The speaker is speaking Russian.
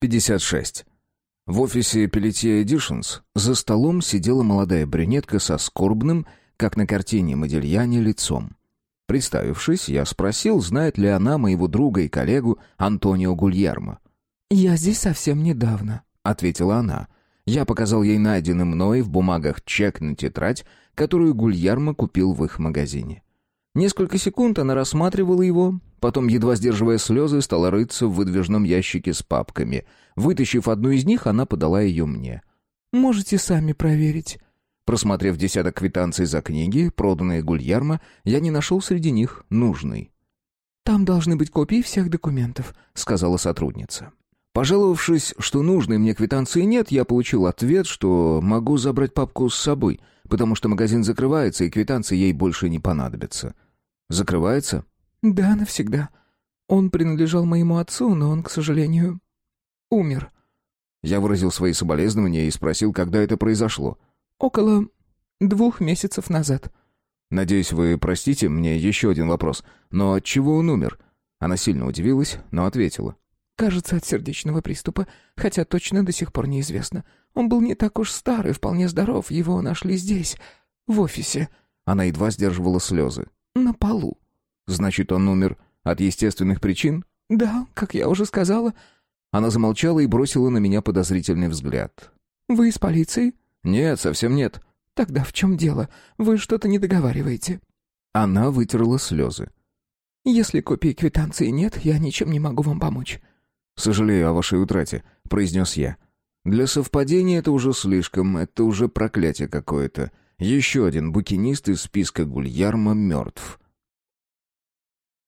56. В офисе Pelletier Editions за столом сидела молодая брюнетка со скорбным, как на картине Модельяне, лицом. Представившись, я спросил, знает ли она моего друга и коллегу Антонио Гульермо. «Я здесь совсем недавно», — ответила она. Я показал ей найденный мной в бумагах чек на тетрадь, которую Гульермо купил в их магазине. Несколько секунд она рассматривала его, потом, едва сдерживая слезы, стала рыться в выдвижном ящике с папками. Вытащив одну из них, она подала ее мне. «Можете сами проверить». Просмотрев десяток квитанций за книги, проданные Гульярмо, я не нашел среди них нужный. «Там должны быть копии всех документов», — сказала сотрудница. Пожаловавшись, что нужной мне квитанции нет, я получил ответ, что могу забрать папку с собой, потому что магазин закрывается, и квитанции ей больше не понадобятся. Закрывается? Да, навсегда. Он принадлежал моему отцу, но он, к сожалению, умер. Я выразил свои соболезнования и спросил, когда это произошло. Около двух месяцев назад. Надеюсь, вы простите мне еще один вопрос. Но от чего он умер? Она сильно удивилась, но ответила. Кажется, от сердечного приступа, хотя точно до сих пор неизвестно. Он был не так уж стар и вполне здоров. Его нашли здесь, в офисе. Она едва сдерживала слезы. На полу. Значит, он умер от естественных причин? Да, как я уже сказала. Она замолчала и бросила на меня подозрительный взгляд. Вы из полиции? Нет, совсем нет. Тогда в чем дело? Вы что-то не договариваете. Она вытерла слезы. Если копии квитанции нет, я ничем не могу вам помочь. Сожалею о вашей утрате, произнес я. Для совпадения это уже слишком, это уже проклятие какое-то. Еще один букинист из списка Гульярма мертв.